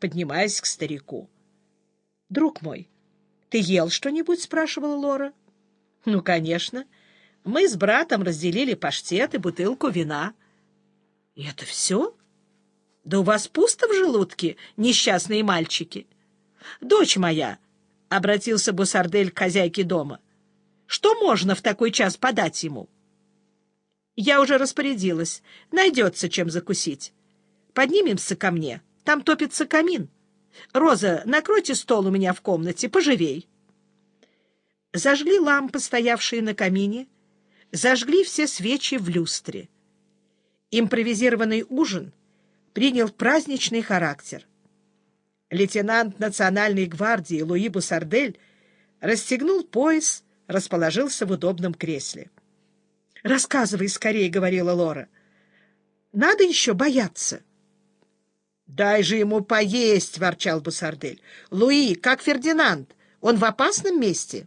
поднимаясь к старику. — Друг мой, ты ел что-нибудь? — спрашивала Лора. — Ну, конечно. Мы с братом разделили паштет и бутылку вина. — И это все? Да у вас пусто в желудке, несчастные мальчики. — Дочь моя, — обратился Бусардель к хозяйке дома, — что можно в такой час подать ему? — Я уже распорядилась. Найдется, чем закусить. Поднимемся ко мне. Там топится камин. Роза, накройте стол у меня в комнате, поживей. Зажгли лампы, стоявшие на камине, зажгли все свечи в люстре. Импровизированный ужин принял праздничный характер. Лейтенант национальной гвардии Луи Бусардель расстегнул пояс, расположился в удобном кресле. — Рассказывай скорее, — говорила Лора. — Надо еще бояться. — Дай же ему поесть, — ворчал Бусардель. — Луи, как Фердинанд, он в опасном месте?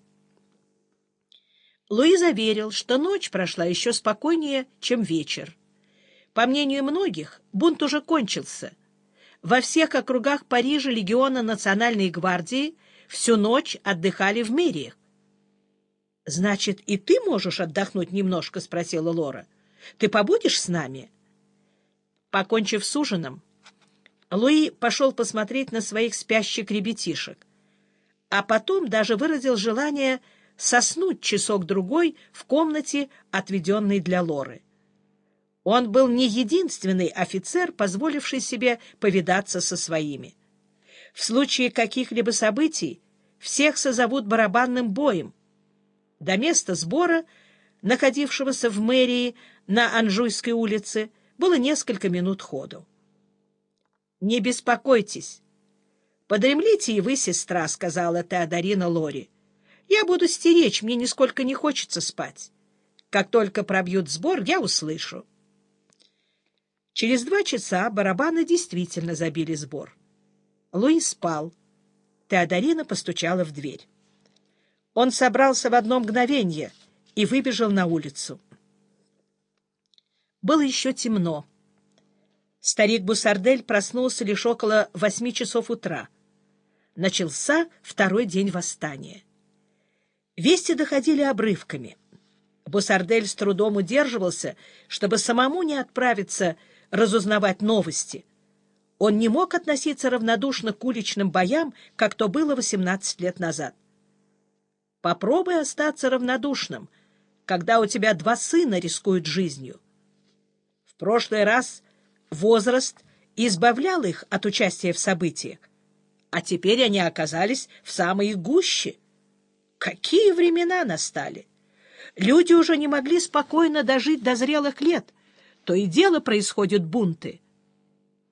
Луи заверил, что ночь прошла еще спокойнее, чем вечер. По мнению многих, бунт уже кончился. Во всех округах Парижа легиона Национальной гвардии всю ночь отдыхали в мэриях. — Значит, и ты можешь отдохнуть немножко? — спросила Лора. — Ты побудешь с нами? Покончив с ужином, Луи пошел посмотреть на своих спящих ребятишек, а потом даже выразил желание соснуть часок-другой в комнате, отведенной для Лоры. Он был не единственный офицер, позволивший себе повидаться со своими. В случае каких-либо событий всех созовут барабанным боем. До места сбора, находившегося в мэрии на Анжуйской улице, было несколько минут ходу. «Не беспокойтесь. Подремлите и вы, сестра», — сказала Теодорина Лори. «Я буду стеречь, мне нисколько не хочется спать. Как только пробьют сбор, я услышу». Через два часа барабаны действительно забили сбор. Луи спал. Теодорина постучала в дверь. Он собрался в одно мгновение и выбежал на улицу. Было еще темно. Старик Бусардель проснулся лишь около восьми часов утра. Начался второй день восстания. Вести доходили обрывками. Бусардель с трудом удерживался, чтобы самому не отправиться разузнавать новости. Он не мог относиться равнодушно к уличным боям, как то было 18 лет назад. Попробуй остаться равнодушным, когда у тебя два сына рискуют жизнью. В прошлый раз возраст избавлял их от участия в событиях, а теперь они оказались в самой гуще. Какие времена настали! Люди уже не могли спокойно дожить до зрелых лет — то и дело происходят бунты.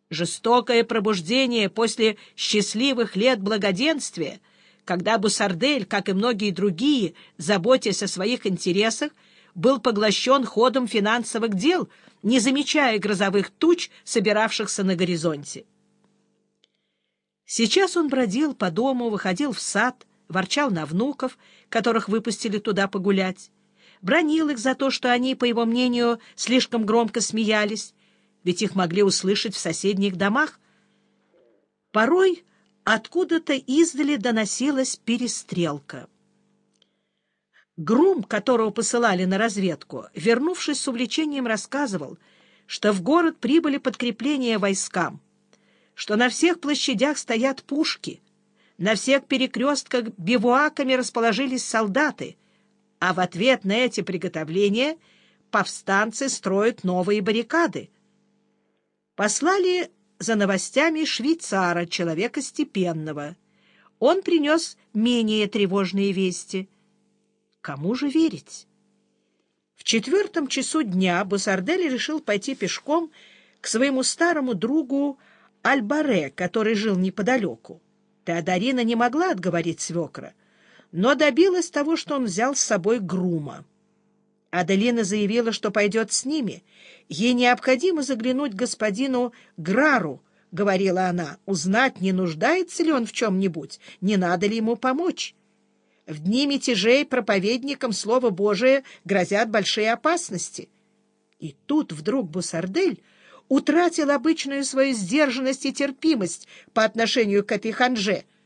Жестокое пробуждение после счастливых лет благоденствия, когда Бусардель, как и многие другие, заботясь о своих интересах, был поглощен ходом финансовых дел, не замечая грозовых туч, собиравшихся на горизонте. Сейчас он бродил по дому, выходил в сад, ворчал на внуков, которых выпустили туда погулять бронил их за то, что они, по его мнению, слишком громко смеялись, ведь их могли услышать в соседних домах. Порой откуда-то издали доносилась перестрелка. Грум, которого посылали на разведку, вернувшись с увлечением, рассказывал, что в город прибыли подкрепления войскам, что на всех площадях стоят пушки, на всех перекрестках бивуаками расположились солдаты — а в ответ на эти приготовления повстанцы строят новые баррикады. Послали за новостями швейцара, человека степенного. Он принес менее тревожные вести. Кому же верить? В четвертом часу дня Бусардель решил пойти пешком к своему старому другу Альбаре, который жил неподалеку. Теодорина не могла отговорить свекра но добилась того, что он взял с собой грума. Аделина заявила, что пойдет с ними. Ей необходимо заглянуть к господину Грару, — говорила она, — узнать, не нуждается ли он в чем-нибудь, не надо ли ему помочь. В дни мятежей проповедникам Слова Божие грозят большие опасности. И тут вдруг Бусардель утратил обычную свою сдержанность и терпимость по отношению к этой ханже,